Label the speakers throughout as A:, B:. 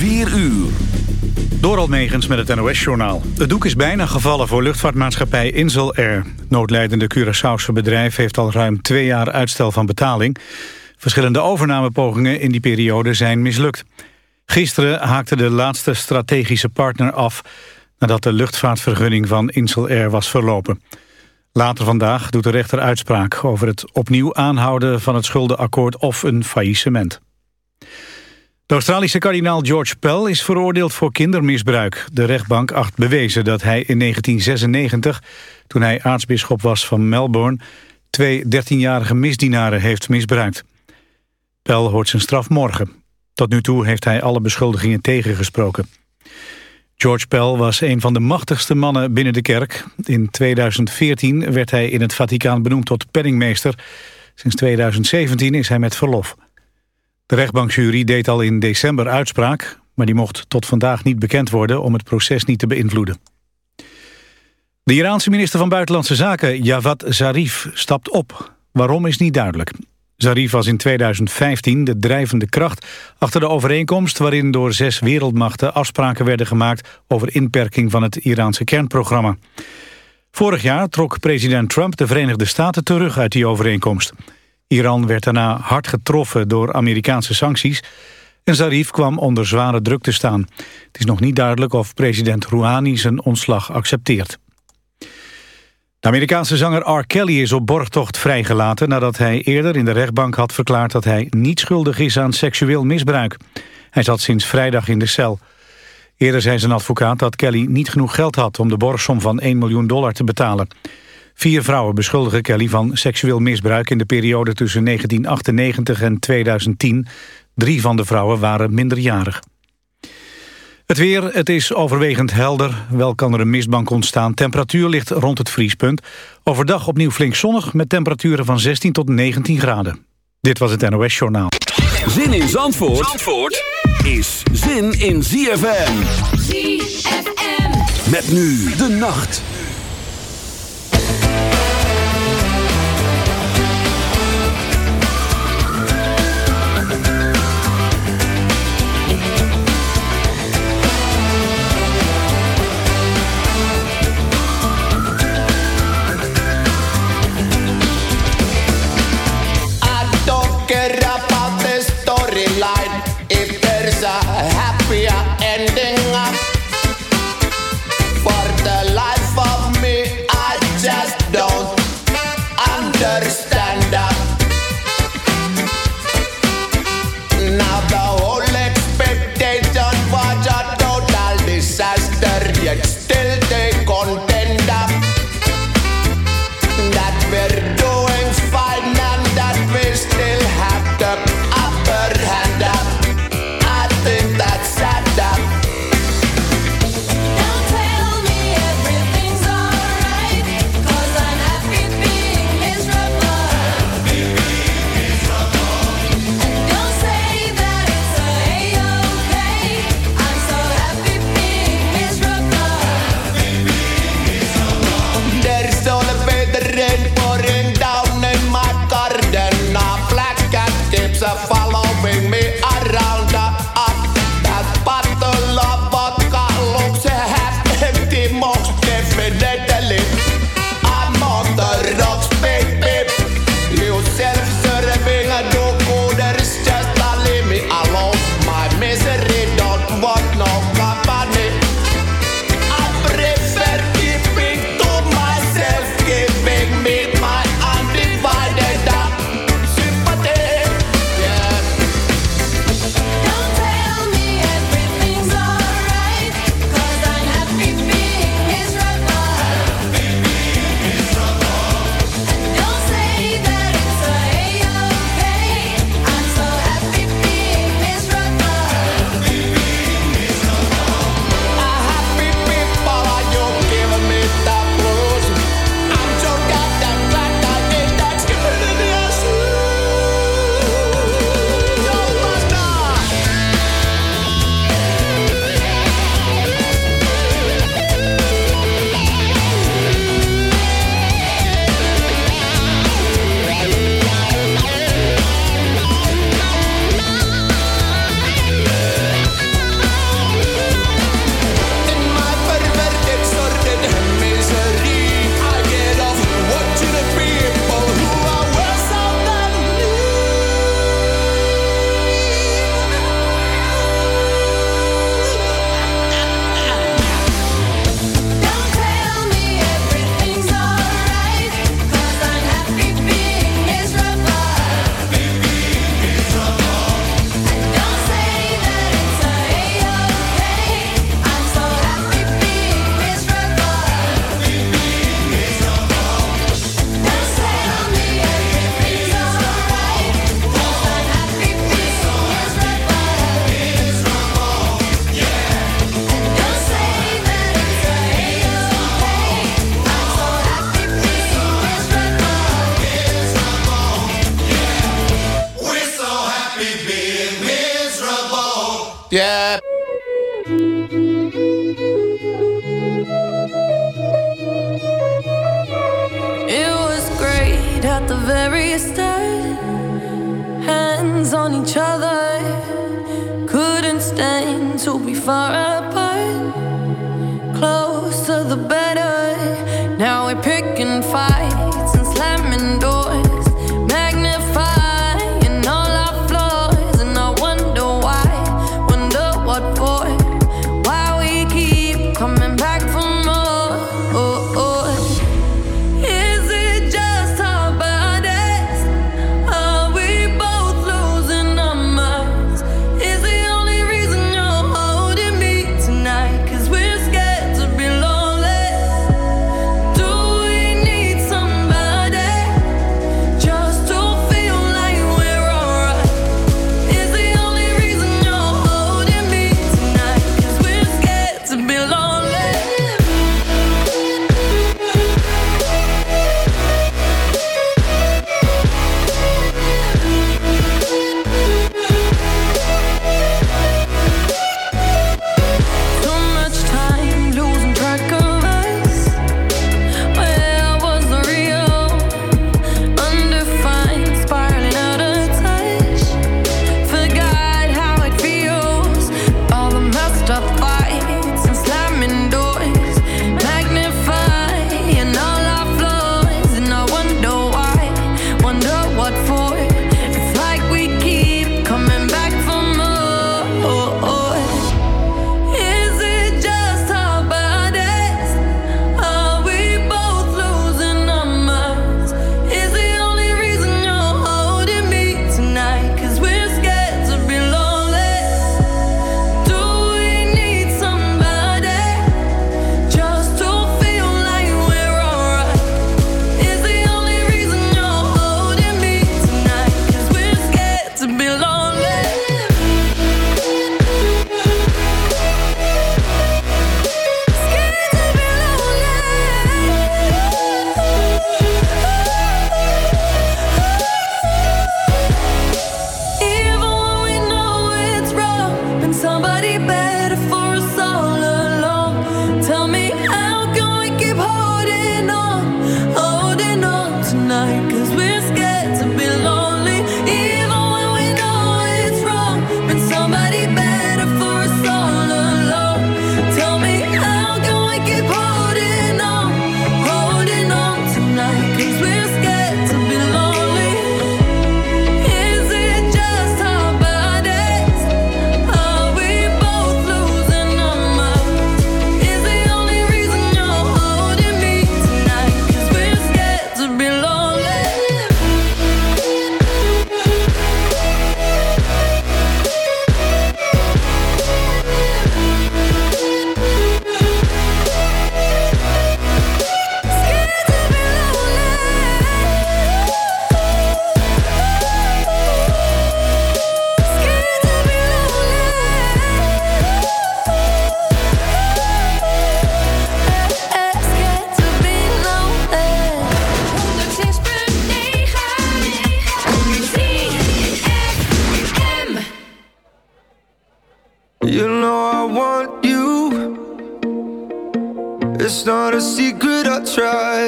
A: 4 uur.
B: Door Negens met het NOS-journaal. Het doek is bijna gevallen voor luchtvaartmaatschappij Insel Air. Noodleidende Curaçaose bedrijf heeft al ruim twee jaar uitstel van betaling. Verschillende overnamepogingen in die periode zijn mislukt. Gisteren haakte de laatste strategische partner af... nadat de luchtvaartvergunning van Insel Air was verlopen. Later vandaag doet de rechter uitspraak over het opnieuw aanhouden van het schuldenakkoord of een faillissement. De Australische kardinaal George Pell is veroordeeld voor kindermisbruik. De rechtbank acht bewezen dat hij in 1996, toen hij aartsbisschop was van Melbourne, twee 13-jarige misdienaren heeft misbruikt. Pell hoort zijn straf morgen. Tot nu toe heeft hij alle beschuldigingen tegengesproken. George Pell was een van de machtigste mannen binnen de kerk. In 2014 werd hij in het Vaticaan benoemd tot penningmeester. Sinds 2017 is hij met verlof. De rechtbankjury deed al in december uitspraak... maar die mocht tot vandaag niet bekend worden om het proces niet te beïnvloeden. De Iraanse minister van Buitenlandse Zaken, Javad Zarif, stapt op. Waarom is niet duidelijk. Zarif was in 2015 de drijvende kracht achter de overeenkomst... waarin door zes wereldmachten afspraken werden gemaakt... over inperking van het Iraanse kernprogramma. Vorig jaar trok president Trump de Verenigde Staten terug uit die overeenkomst... Iran werd daarna hard getroffen door Amerikaanse sancties... en Zarif kwam onder zware druk te staan. Het is nog niet duidelijk of president Rouhani zijn ontslag accepteert. De Amerikaanse zanger R. Kelly is op borgtocht vrijgelaten... nadat hij eerder in de rechtbank had verklaard dat hij niet schuldig is aan seksueel misbruik. Hij zat sinds vrijdag in de cel. Eerder zei zijn advocaat dat Kelly niet genoeg geld had om de borgsom van 1 miljoen dollar te betalen. Vier vrouwen beschuldigen Kelly van seksueel misbruik in de periode tussen 1998 en 2010. Drie van de vrouwen waren minderjarig. Het weer, het is overwegend helder. Wel kan er een mistbank ontstaan. Temperatuur ligt rond het vriespunt. Overdag opnieuw flink zonnig met temperaturen van 16 tot 19 graden. Dit was het NOS Journaal.
A: Zin in Zandvoort, Zandvoort is zin in ZFM.
C: ZFM.
A: Met nu de nacht.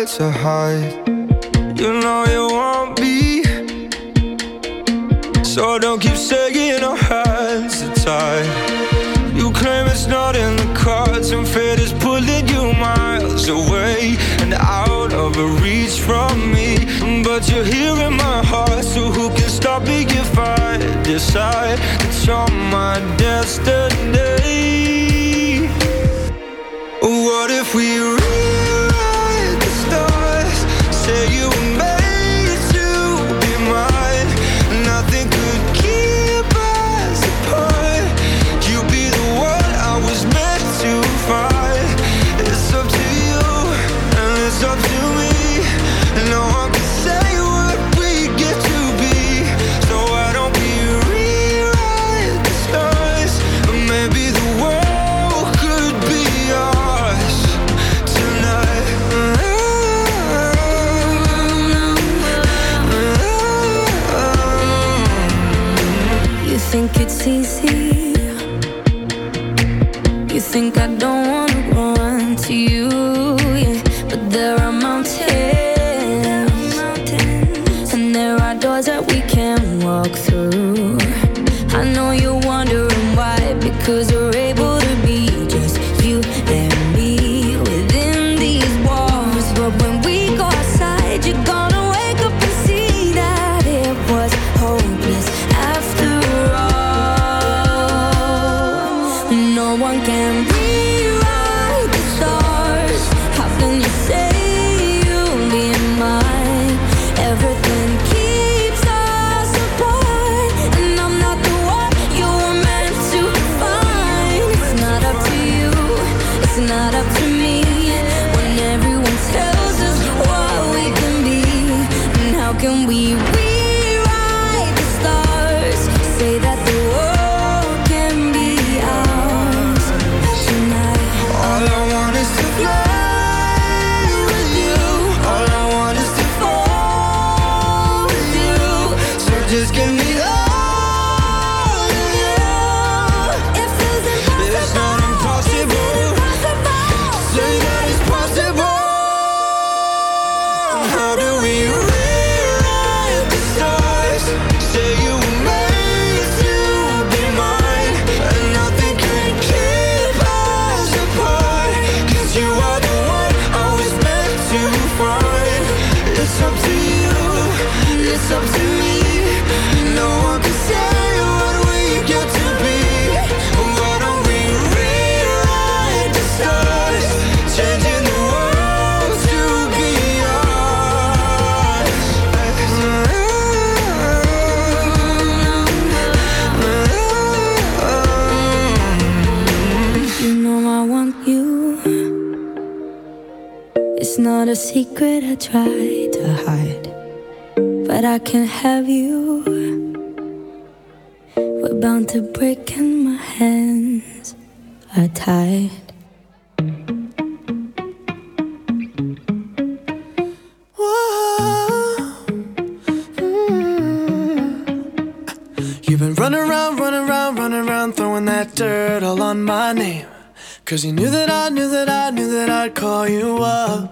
D: to hide. You know you won't be. So don't keep shaking our hands to tie. You claim it's not in the cards, and fate is pulling you miles away and out of reach from me. But you're here in my heart, so who can stop me if I decide that you're my destiny? What if we?
C: that I can have you. We're bound to break, and my hands are tied.
E: You've been running around, running around, running around, throwing that dirt all on my name. Cause you knew that I knew that I knew that I'd call you up.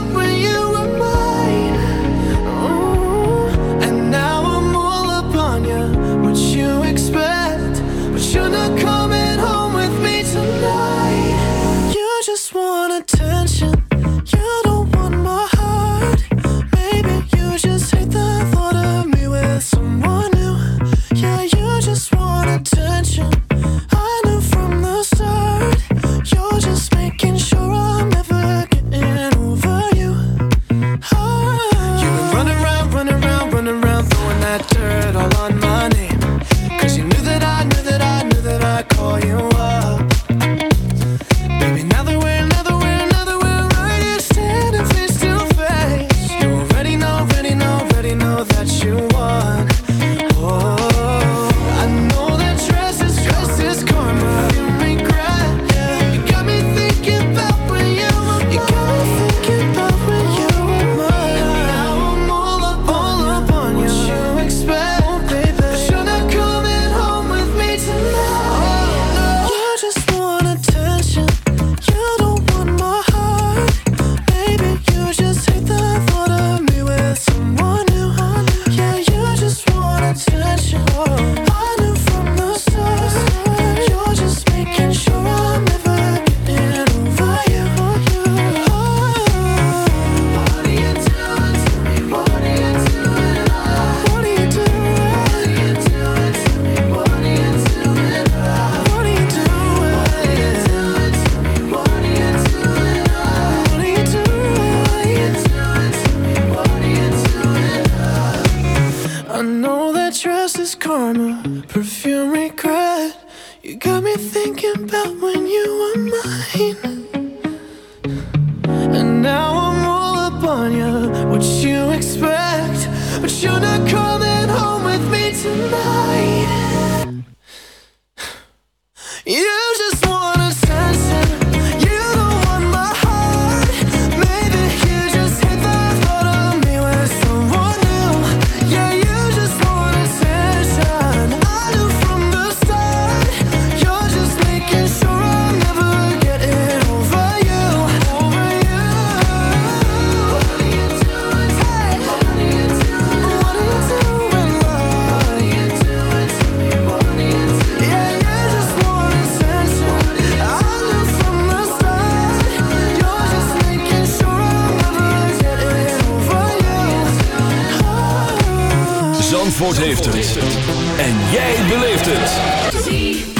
A: heeft het. En jij beleeft het. ZFM.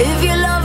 C: If you love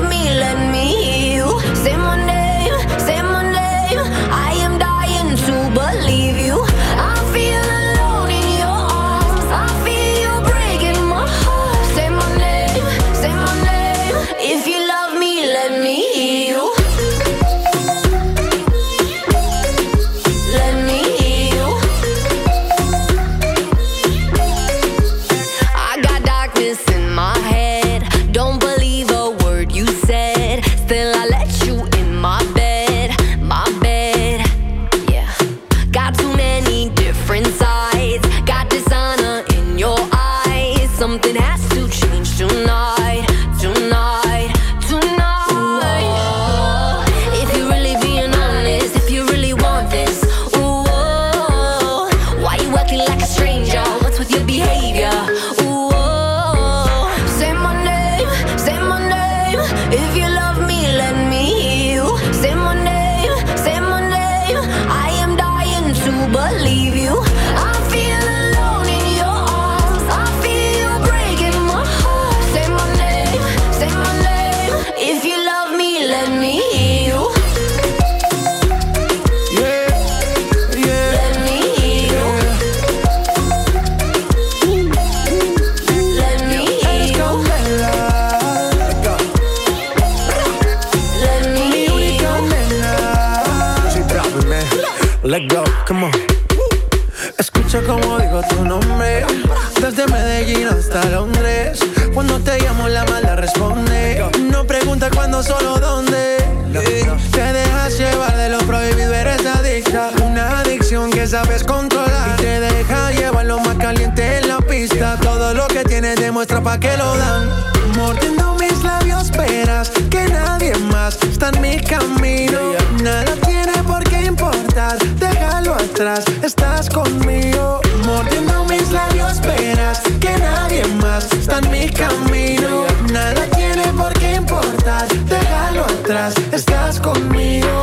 E: Y te deja llevar lo más caliente en la pista. Todo lo que tienes demuestra pa' que lo dan. Mordiendo mis labios, esperas que nadie más está en mi camino. Nada tiene por qué importar, déjalo atrás, estás conmigo. Mordiendo mis labios, esperas que nadie más está en mi camino. Nada tiene por qué importar, déjalo atrás, estás conmigo.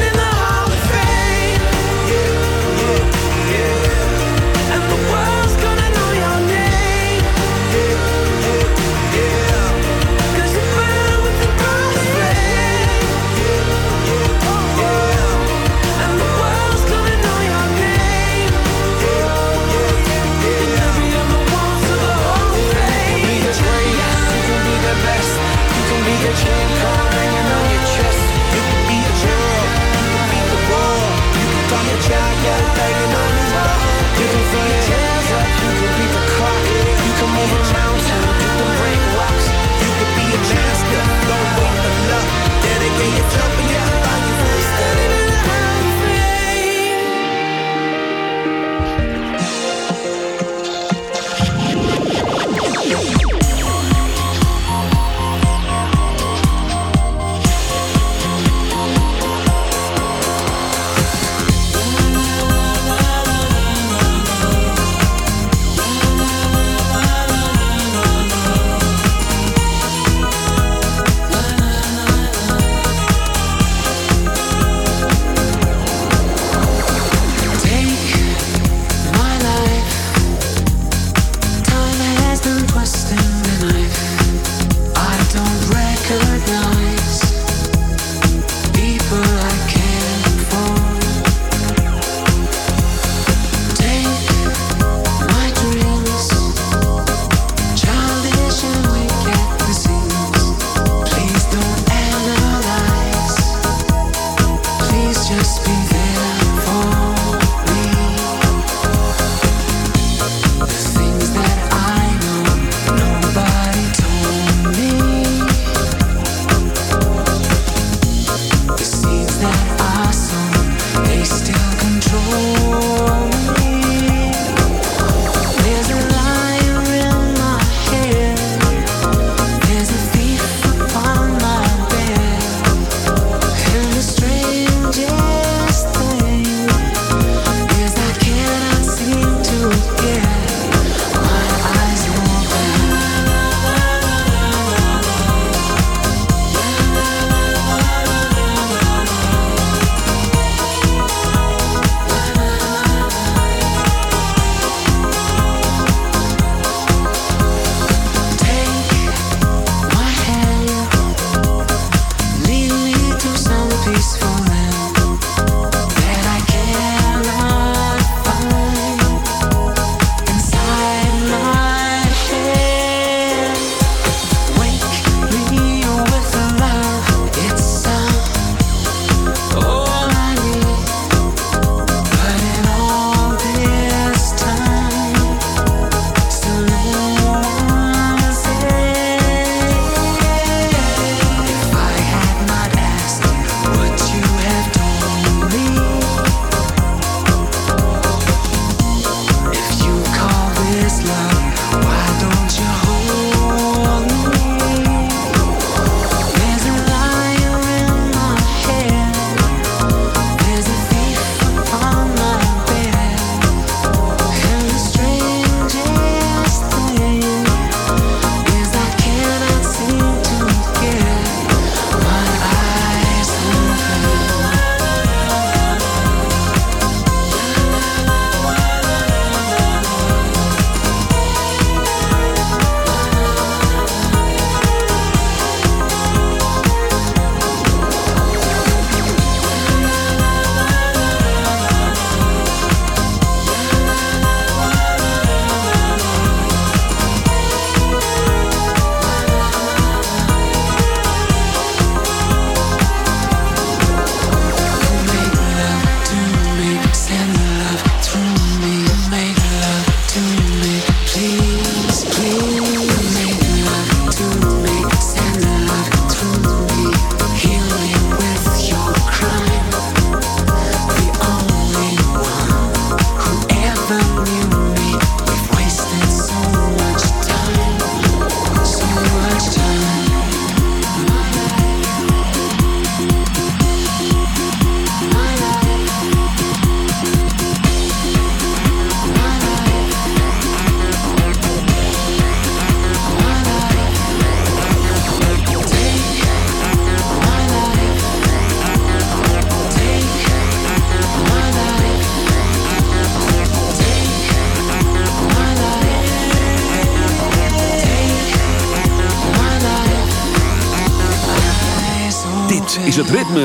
E: can't come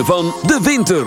A: van de winter.